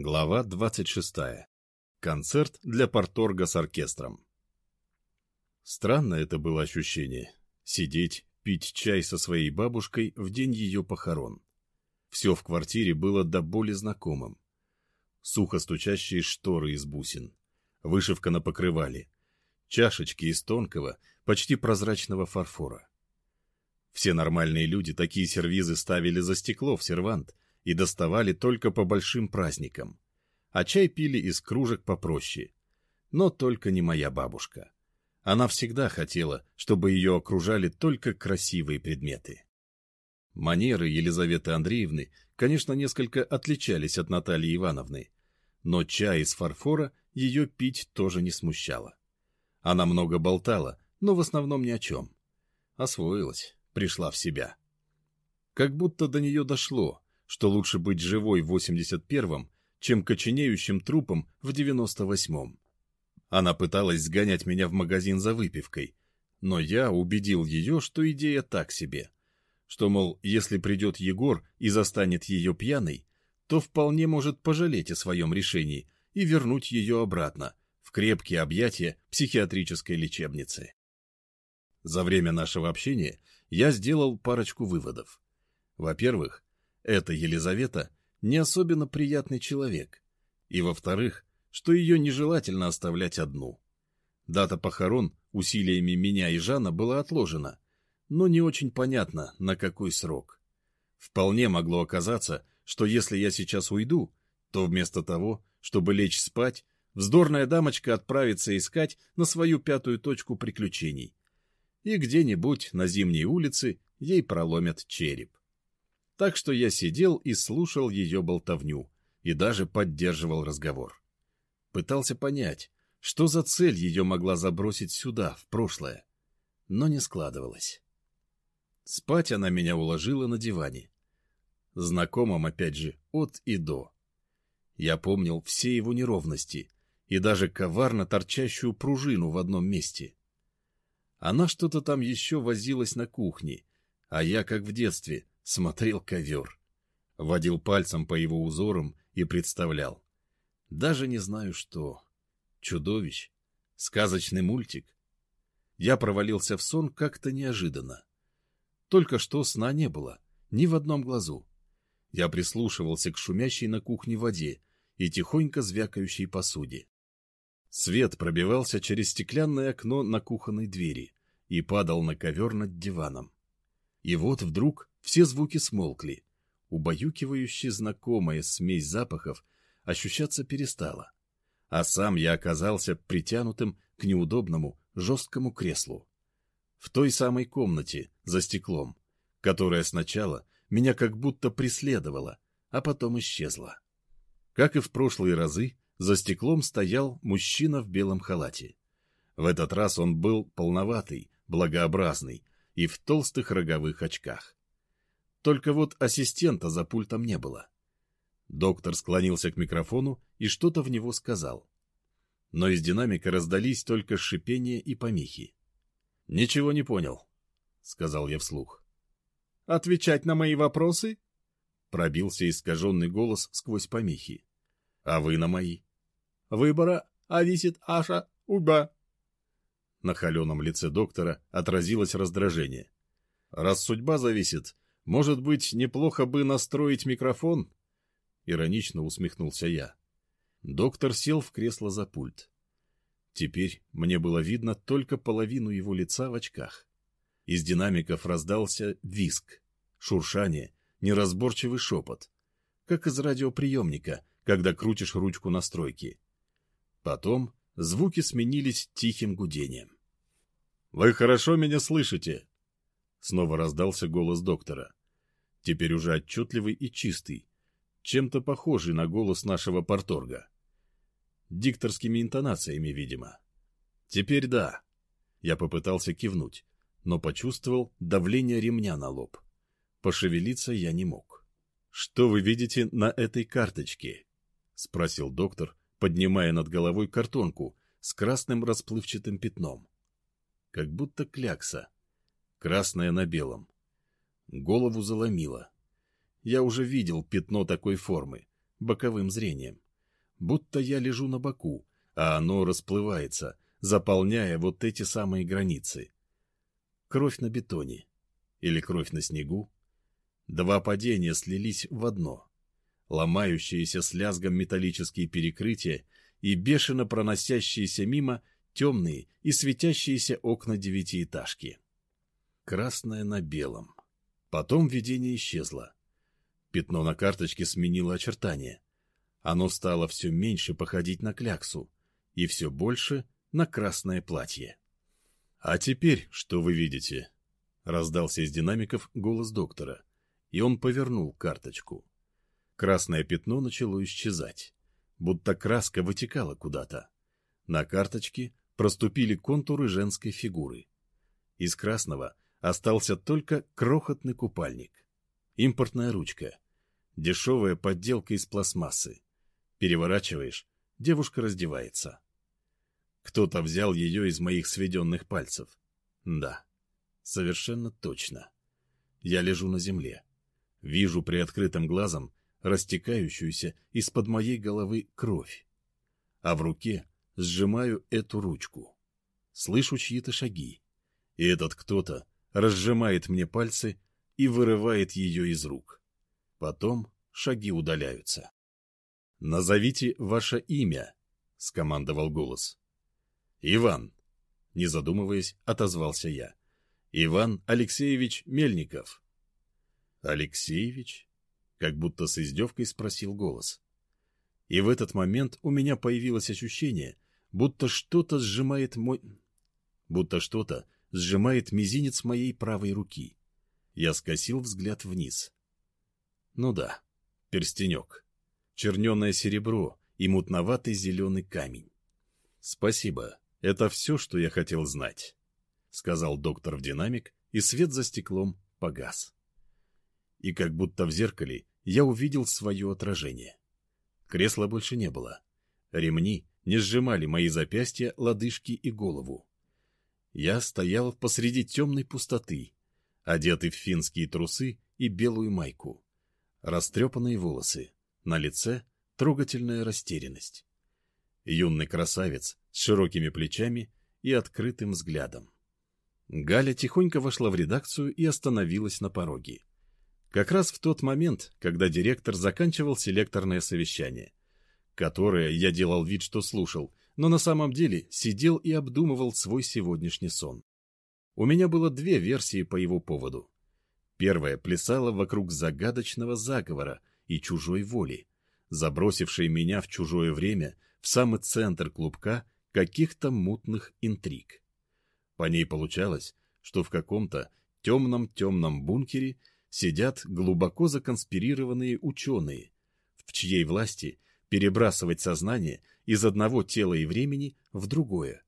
Глава 26. Концерт для порторга с оркестром. Странно это было ощущение — сидеть, пить чай со своей бабушкой в день ее похорон. Все в квартире было до боли знакомым. Сухо стучащие шторы из бусин, вышивка на покрывале, чашечки из тонкого, почти прозрачного фарфора. Все нормальные люди такие сервизы ставили за стекло в сервант — и доставали только по большим праздникам, а чай пили из кружек попроще. Но только не моя бабушка. Она всегда хотела, чтобы ее окружали только красивые предметы. Манеры Елизаветы Андреевны, конечно, несколько отличались от Натальи Ивановны, но чай из фарфора ее пить тоже не смущало. Она много болтала, но в основном ни о чем. Освоилась, пришла в себя. Как будто до нее дошло, что лучше быть живой в 81-м, чем коченеющим трупом в 98-м. Она пыталась сгонять меня в магазин за выпивкой, но я убедил ее, что идея так себе. Что, мол, если придет Егор и застанет ее пьяной, то вполне может пожалеть о своем решении и вернуть ее обратно, в крепкие объятия психиатрической лечебницы. За время нашего общения я сделал парочку выводов. Во-первых, эта Елизавета не особенно приятный человек. И, во-вторых, что ее нежелательно оставлять одну. Дата похорон усилиями меня и Жана была отложена, но не очень понятно, на какой срок. Вполне могло оказаться, что если я сейчас уйду, то вместо того, чтобы лечь спать, вздорная дамочка отправится искать на свою пятую точку приключений. И где-нибудь на зимней улице ей проломят череп так что я сидел и слушал ее болтовню и даже поддерживал разговор. Пытался понять, что за цель ее могла забросить сюда, в прошлое, но не складывалось. Спать она меня уложила на диване. Знакомым, опять же, от и до. Я помнил все его неровности и даже коварно торчащую пружину в одном месте. Она что-то там еще возилась на кухне, а я, как в детстве, смотрел ковер. Водил пальцем по его узорам и представлял. Даже не знаю что. Чудовищ? Сказочный мультик? Я провалился в сон как-то неожиданно. Только что сна не было, ни в одном глазу. Я прислушивался к шумящей на кухне воде и тихонько звякающей посуде. Свет пробивался через стеклянное окно на кухонной двери и падал на ковер над диваном. И вот вдруг все звуки смолкли. Убаюкивающе знакомая смесь запахов ощущаться перестала. А сам я оказался притянутым к неудобному жесткому креслу. В той самой комнате, за стеклом, которая сначала меня как будто преследовала, а потом исчезла. Как и в прошлые разы, за стеклом стоял мужчина в белом халате. В этот раз он был полноватый, благообразный и в толстых роговых очках. Только вот ассистента за пультом не было. Доктор склонился к микрофону и что-то в него сказал. Но из динамика раздались только шипение и помехи. — Ничего не понял, — сказал я вслух. — Отвечать на мои вопросы? — пробился искаженный голос сквозь помехи. — А вы на мои? — Выбора ависит аша уба. На холеном лице доктора отразилось раздражение. — Раз судьба зависит, может быть, неплохо бы настроить микрофон? Иронично усмехнулся я. Доктор сел в кресло за пульт. Теперь мне было видно только половину его лица в очках. Из динамиков раздался виск, шуршание, неразборчивый шепот, как из радиоприемника, когда крутишь ручку настройки. Потом звуки сменились тихим гудением. — Вы хорошо меня слышите? — снова раздался голос доктора теперь уже отчетливый и чистый, чем-то похожий на голос нашего порторга. Дикторскими интонациями, видимо. Теперь да. Я попытался кивнуть, но почувствовал давление ремня на лоб. Пошевелиться я не мог. «Что вы видите на этой карточке?» — спросил доктор, поднимая над головой картонку с красным расплывчатым пятном. Как будто клякса. Красная на белом. Голову заломило. Я уже видел пятно такой формы, боковым зрением, будто я лежу на боку, а оно расплывается, заполняя вот эти самые границы. Кровь на бетоне или кровь на снегу. Два падения слились в одно. Ломающиеся с лязгом металлические перекрытия и бешено проносящиеся мимо темные и светящиеся окна девятиэтажки. Красное на белом. Потом видение исчезло. Пятно на карточке сменило очертания. Оно стало все меньше походить на кляксу и все больше на красное платье. «А теперь что вы видите?» — раздался из динамиков голос доктора, и он повернул карточку. Красное пятно начало исчезать, будто краска вытекала куда-то. На карточке проступили контуры женской фигуры. Из красного остался только крохотный купальник. Импортная ручка. Дешевая подделка из пластмассы. Переворачиваешь, девушка раздевается. Кто-то взял ее из моих сведенных пальцев. Да, совершенно точно. Я лежу на земле. Вижу приоткрытым глазом растекающуюся из-под моей головы кровь. А в руке сжимаю эту ручку. Слышу чьи-то шаги. И этот кто-то разжимает мне пальцы и вырывает ее из рук. Потом шаги удаляются. «Назовите ваше имя», — скомандовал голос. «Иван», — не задумываясь, отозвался я. «Иван Алексеевич Мельников». «Алексеевич?» — как будто с издевкой спросил голос. И в этот момент у меня появилось ощущение, будто что-то сжимает мой... будто что-то сжимает мизинец моей правой руки. Я скосил взгляд вниз. Ну да, перстенек. Черненое серебро и мутноватый зеленый камень. Спасибо, это все, что я хотел знать, — сказал доктор в динамик, и свет за стеклом погас. И как будто в зеркале я увидел свое отражение. Кресла больше не было. Ремни не сжимали мои запястья, лодыжки и голову. Я стоял посреди темной пустоты, одетый в финские трусы и белую майку. Растрепанные волосы, на лице трогательная растерянность. Юный красавец с широкими плечами и открытым взглядом. Галя тихонько вошла в редакцию и остановилась на пороге. Как раз в тот момент, когда директор заканчивал селекторное совещание, которое я делал вид, что слушал, но на самом деле сидел и обдумывал свой сегодняшний сон. У меня было две версии по его поводу. Первая плясала вокруг загадочного заговора и чужой воли, забросившей меня в чужое время в самый центр клубка каких-то мутных интриг. По ней получалось, что в каком-то темном-темном бункере сидят глубоко законспирированные ученые, в чьей власти перебрасывать сознание из одного тела и времени в другое.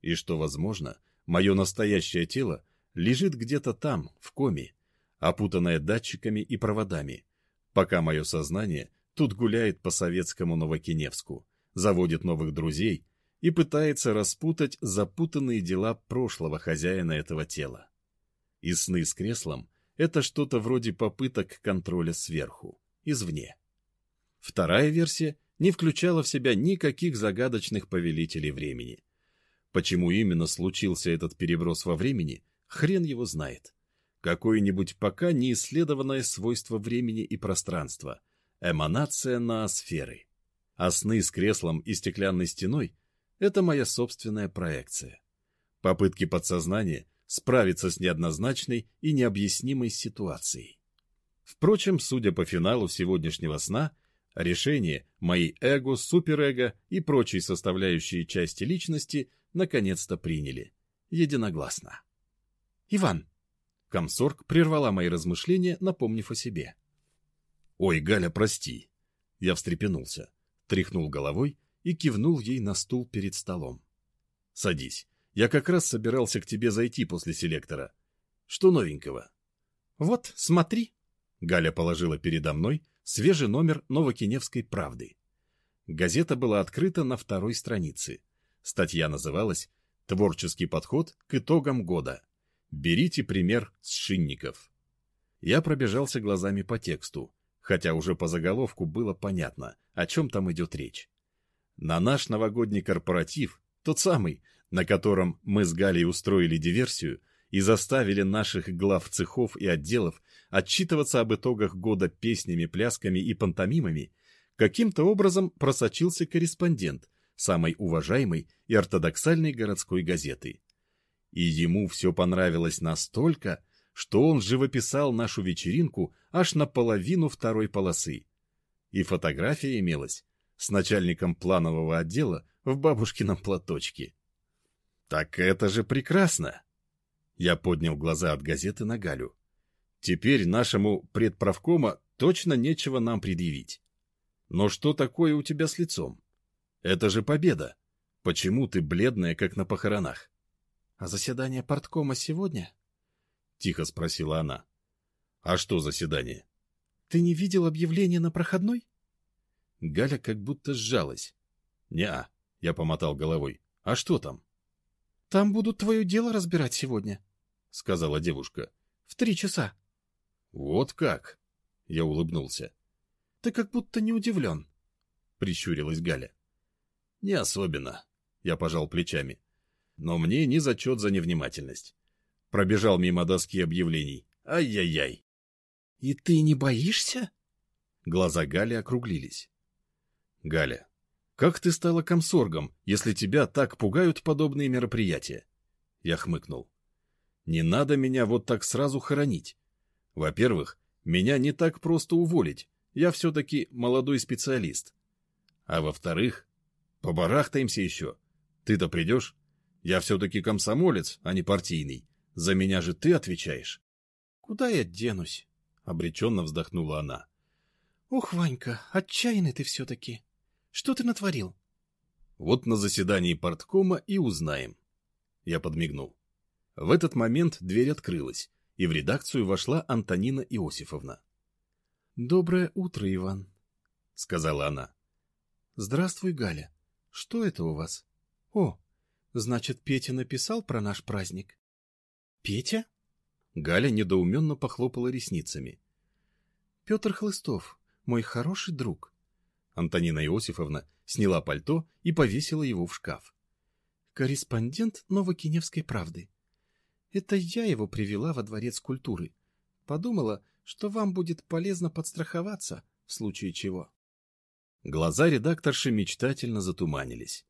И что, возможно, мое настоящее тело лежит где-то там, в коме, опутанное датчиками и проводами, пока мое сознание тут гуляет по советскому Новокиневску, заводит новых друзей и пытается распутать запутанные дела прошлого хозяина этого тела. И сны с креслом — это что-то вроде попыток контроля сверху, извне. Вторая версия не включала в себя никаких загадочных повелителей времени. Почему именно случился этот переброс во времени, хрен его знает. Какое-нибудь пока не исследованное свойство времени и пространства, эманация ноосферы. А сны с креслом и стеклянной стеной — это моя собственная проекция. Попытки подсознания справиться с неоднозначной и необъяснимой ситуацией. Впрочем, судя по финалу сегодняшнего сна — Решение мои эго, суперэго и прочие составляющие части личности наконец-то приняли. Единогласно. «Иван!» Комсорг прервала мои размышления, напомнив о себе. «Ой, Галя, прости!» Я встрепенулся, тряхнул головой и кивнул ей на стул перед столом. «Садись. Я как раз собирался к тебе зайти после селектора. Что новенького?» «Вот, смотри!» Галя положила передо мной свежий номер Новокиневской правды. Газета была открыта на второй странице. Статья называлась «Творческий подход к итогам года. Берите пример с шинников». Я пробежался глазами по тексту, хотя уже по заголовку было понятно, о чем там идет речь. На наш новогодний корпоратив, тот самый, на котором мы с Галей устроили диверсию и заставили наших глав цехов и отделов отчитываться об итогах года песнями, плясками и пантомимами, каким-то образом просочился корреспондент самой уважаемой и ортодоксальной городской газеты. И ему все понравилось настолько, что он живописал нашу вечеринку аж на половину второй полосы. И фотография имелась с начальником планового отдела в бабушкином платочке. «Так это же прекрасно!» Я поднял глаза от газеты на Галю. «Теперь нашему предправкома точно нечего нам предъявить. Но что такое у тебя с лицом? Это же победа! Почему ты бледная, как на похоронах?» «А заседание парткома сегодня?» — тихо спросила она. «А что заседание?» «Ты не видел объявление на проходной?» Галя как будто сжалась. «Не-а», я помотал головой. «А что там?» «Там будут твое дело разбирать сегодня», — сказала девушка. «В три часа». «Вот как?» — я улыбнулся. «Ты как будто не удивлен», — прищурилась Галя. «Не особенно», — я пожал плечами. «Но мне не зачет за невнимательность. Пробежал мимо доски объявлений. Ай-яй-яй». «И ты не боишься?» Глаза Гали округлились. Галя, как ты стала комсоргом, если тебя так пугают подобные мероприятия? Я хмыкнул. Не надо меня вот так сразу хоронить. Во-первых, меня не так просто уволить, я все-таки молодой специалист. А во-вторых, побарахтаемся еще. Ты-то придешь? Я все-таки комсомолец, а не партийный. За меня же ты отвечаешь. — Куда я денусь? — обреченно вздохнула она. — Ух, Ванька, отчаянный ты все-таки. Что ты натворил? Вот на заседании парткома и узнаем. Я подмигнул. В этот момент дверь открылась, и в редакцию вошла Антонина Иосифовна. «Доброе утро, Иван», — сказала она. «Здравствуй, Галя. Что это у вас?» «О, значит, Петя написал про наш праздник?» «Петя?» Галя недоуменно похлопала ресницами. «Петр Хлыстов, мой хороший друг. Антонина Иосифовна сняла пальто и повесила его в шкаф. «Корреспондент Новокиневской правды. Это я его привела во дворец культуры. Подумала, что вам будет полезно подстраховаться, в случае чего». Глаза редакторши мечтательно затуманились.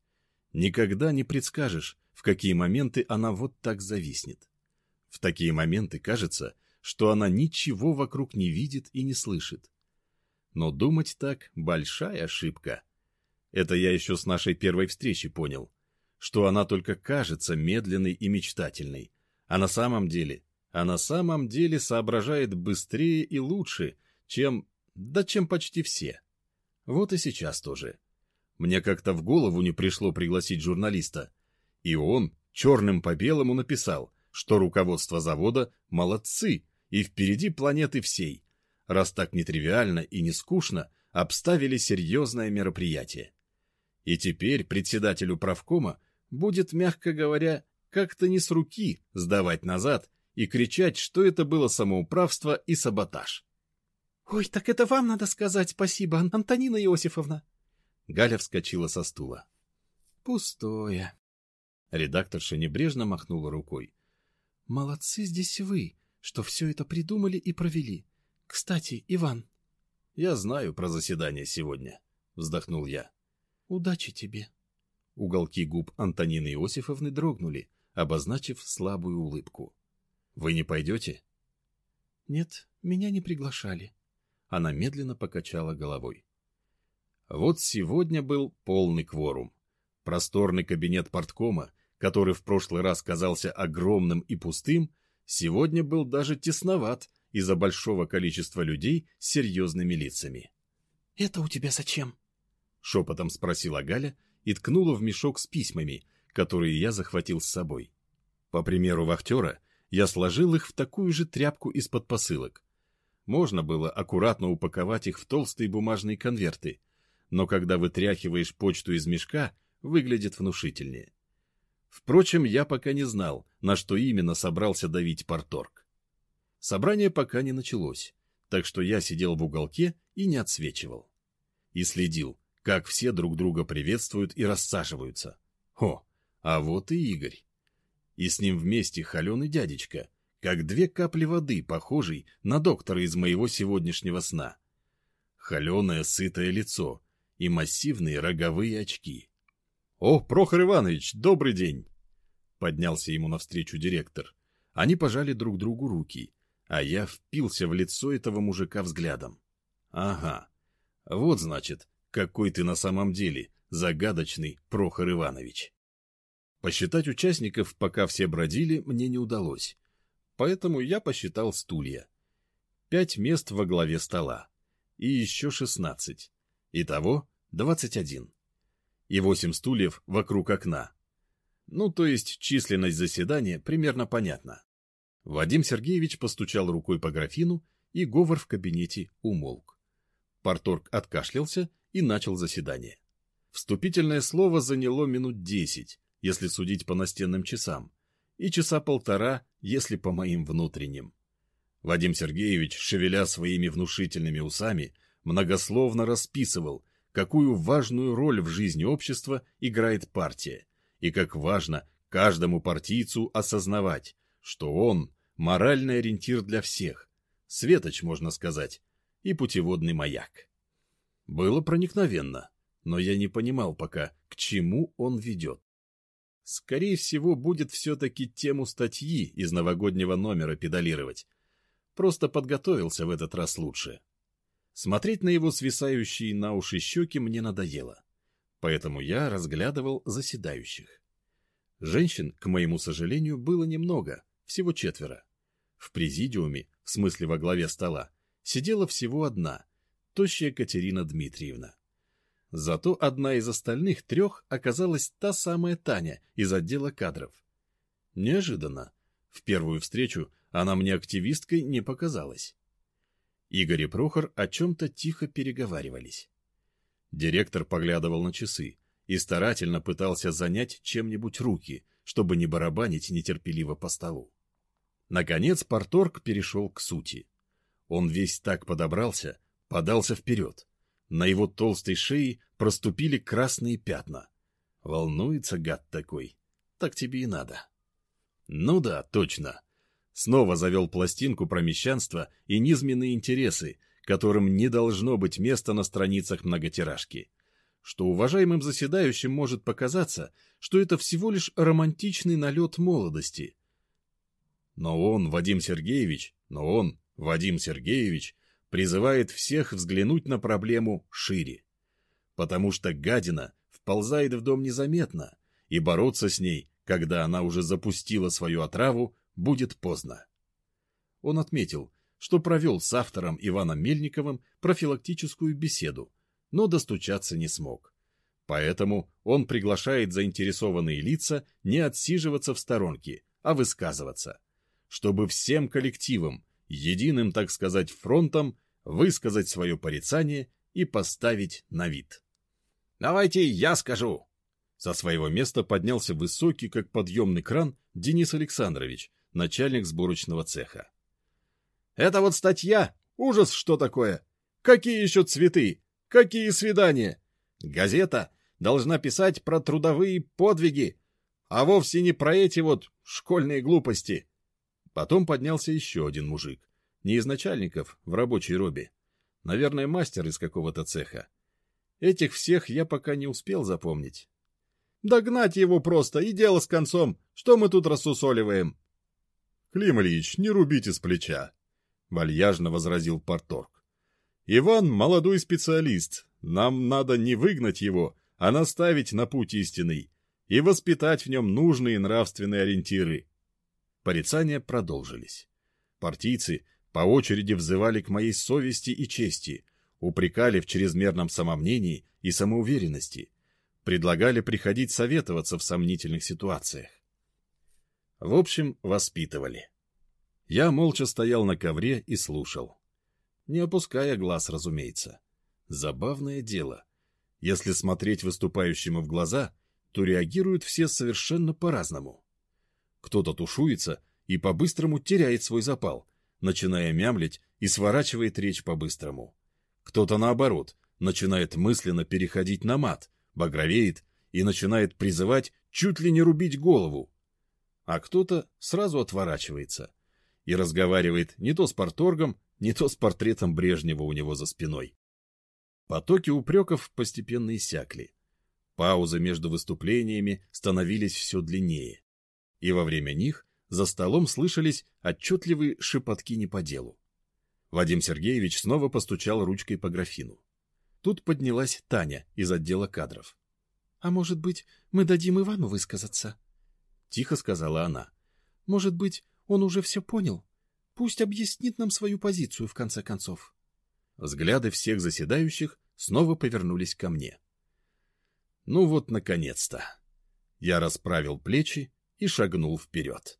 Никогда не предскажешь, в какие моменты она вот так зависнет. В такие моменты кажется, что она ничего вокруг не видит и не слышит. Но думать так — большая ошибка. Это я еще с нашей первой встречи понял, что она только кажется медленной и мечтательной, а на самом деле, а на самом деле соображает быстрее и лучше, чем, да чем почти все. Вот и сейчас тоже. Мне как-то в голову не пришло пригласить журналиста, и он черным по белому написал, что руководство завода молодцы и впереди планеты всей, раз так нетривиально и не скучно обставили серьезное мероприятие. И теперь председателю правкома будет, мягко говоря, как-то не с руки сдавать назад и кричать, что это было самоуправство и саботаж. — Ой, так это вам надо сказать спасибо, Антонина Иосифовна. Галя вскочила со стула. — Пустое. Редакторша небрежно махнула рукой. — Молодцы здесь вы, что все это придумали и провели. Кстати, Иван. Я знаю про заседание сегодня, вздохнул я. Удачи тебе. Уголки губ Антонины Иосифовны дрогнули, обозначив слабую улыбку. Вы не пойдете? Нет, меня не приглашали. Она медленно покачала головой. Вот сегодня был полный кворум. Просторный кабинет порткома, который в прошлый раз казался огромным и пустым, сегодня был даже тесноват из-за большого количества людей с серьезными лицами. — Это у тебя зачем? — шепотом спросила Галя и ткнула в мешок с письмами, которые я захватил с собой. По примеру вахтера, я сложил их в такую же тряпку из-под посылок. Можно было аккуратно упаковать их в толстые бумажные конверты, но когда вытряхиваешь почту из мешка, выглядит внушительнее. Впрочем, я пока не знал, на что именно собрался давить порторг. Собрание пока не началось, так что я сидел в уголке и не отсвечивал. И следил, как все друг друга приветствуют и рассаживаются. О, а вот и Игорь. И с ним вместе холеный дядечка, как две капли воды, похожий на доктора из моего сегодняшнего сна. Холеное сытое лицо и массивные роговые очки. — О, Прохор Иванович, добрый день! — поднялся ему навстречу директор. Они пожали друг другу руки, а я впился в лицо этого мужика взглядом. Ага, вот значит, какой ты на самом деле загадочный Прохор Иванович. Посчитать участников, пока все бродили, мне не удалось. Поэтому я посчитал стулья. Пять мест во главе стола. И еще шестнадцать. Итого двадцать один. И восемь стульев вокруг окна. Ну, то есть численность заседания примерно понятна. Вадим Сергеевич постучал рукой по графину, и говор в кабинете умолк. Порторг откашлялся и начал заседание. Вступительное слово заняло минут десять, если судить по настенным часам, и часа полтора, если по моим внутренним. Вадим Сергеевич, шевеля своими внушительными усами, многословно расписывал, какую важную роль в жизни общества играет партия, и как важно каждому партийцу осознавать, что он моральный ориентир для всех, светоч, можно сказать, и путеводный маяк. Было проникновенно, но я не понимал пока, к чему он ведет. Скорее всего, будет все-таки тему статьи из новогоднего номера педалировать. Просто подготовился в этот раз лучше. Смотреть на его свисающие на уши щеки мне надоело. Поэтому я разглядывал заседающих. Женщин, к моему сожалению, было немного, всего четверо. В президиуме, в смысле во главе стола, сидела всего одна, тощая Катерина Дмитриевна. Зато одна из остальных трех оказалась та самая Таня из отдела кадров. Неожиданно. В первую встречу она мне активисткой не показалась. Игорь и Прохор о чем-то тихо переговаривались. Директор поглядывал на часы и старательно пытался занять чем-нибудь руки, чтобы не барабанить нетерпеливо по столу. Наконец Порторг перешел к сути. Он весь так подобрался, подался вперед. На его толстой шее проступили красные пятна. Волнуется гад такой. Так тебе и надо. Ну да, точно. Снова завел пластинку про мещанство и низменные интересы, которым не должно быть места на страницах многотиражки. Что уважаемым заседающим может показаться, что это всего лишь романтичный налет молодости, но он, Вадим Сергеевич, но он, Вадим Сергеевич, призывает всех взглянуть на проблему шире. Потому что гадина вползает в дом незаметно, и бороться с ней, когда она уже запустила свою отраву, будет поздно. Он отметил, что провел с автором Иваном Мельниковым профилактическую беседу, но достучаться не смог. Поэтому он приглашает заинтересованные лица не отсиживаться в сторонке, а высказываться чтобы всем коллективам, единым, так сказать, фронтом, высказать свое порицание и поставить на вид. «Давайте я скажу!» Со своего места поднялся высокий, как подъемный кран, Денис Александрович, начальник сборочного цеха. «Это вот статья! Ужас, что такое! Какие еще цветы? Какие свидания? Газета должна писать про трудовые подвиги, а вовсе не про эти вот школьные глупости. Потом поднялся еще один мужик. Не из начальников, в рабочей робе. Наверное, мастер из какого-то цеха. Этих всех я пока не успел запомнить. Догнать его просто, и дело с концом. Что мы тут рассусоливаем? — Клим Ильич, не рубите с плеча, — вальяжно возразил Порторг. — Иван — молодой специалист. Нам надо не выгнать его, а наставить на путь истинный и воспитать в нем нужные нравственные ориентиры. Порицания продолжились. Партийцы по очереди взывали к моей совести и чести, упрекали в чрезмерном самомнении и самоуверенности, предлагали приходить советоваться в сомнительных ситуациях. В общем, воспитывали. Я молча стоял на ковре и слушал. Не опуская глаз, разумеется. Забавное дело. Если смотреть выступающему в глаза, то реагируют все совершенно по-разному. Кто-то тушуется и по-быстрому теряет свой запал, начиная мямлить и сворачивает речь по-быстрому. Кто-то, наоборот, начинает мысленно переходить на мат, багровеет и начинает призывать чуть ли не рубить голову. А кто-то сразу отворачивается и разговаривает не то с порторгом, не то с портретом Брежнева у него за спиной. Потоки упреков постепенно иссякли. Паузы между выступлениями становились все длиннее. И во время них за столом слышались отчетливые шепотки не по делу. Вадим Сергеевич снова постучал ручкой по графину. Тут поднялась Таня из отдела кадров. — А может быть, мы дадим Ивану высказаться? — тихо сказала она. — Может быть, он уже все понял? Пусть объяснит нам свою позицию, в конце концов. Взгляды всех заседающих снова повернулись ко мне. Ну вот, наконец-то. Я расправил плечи и шагнул вперед.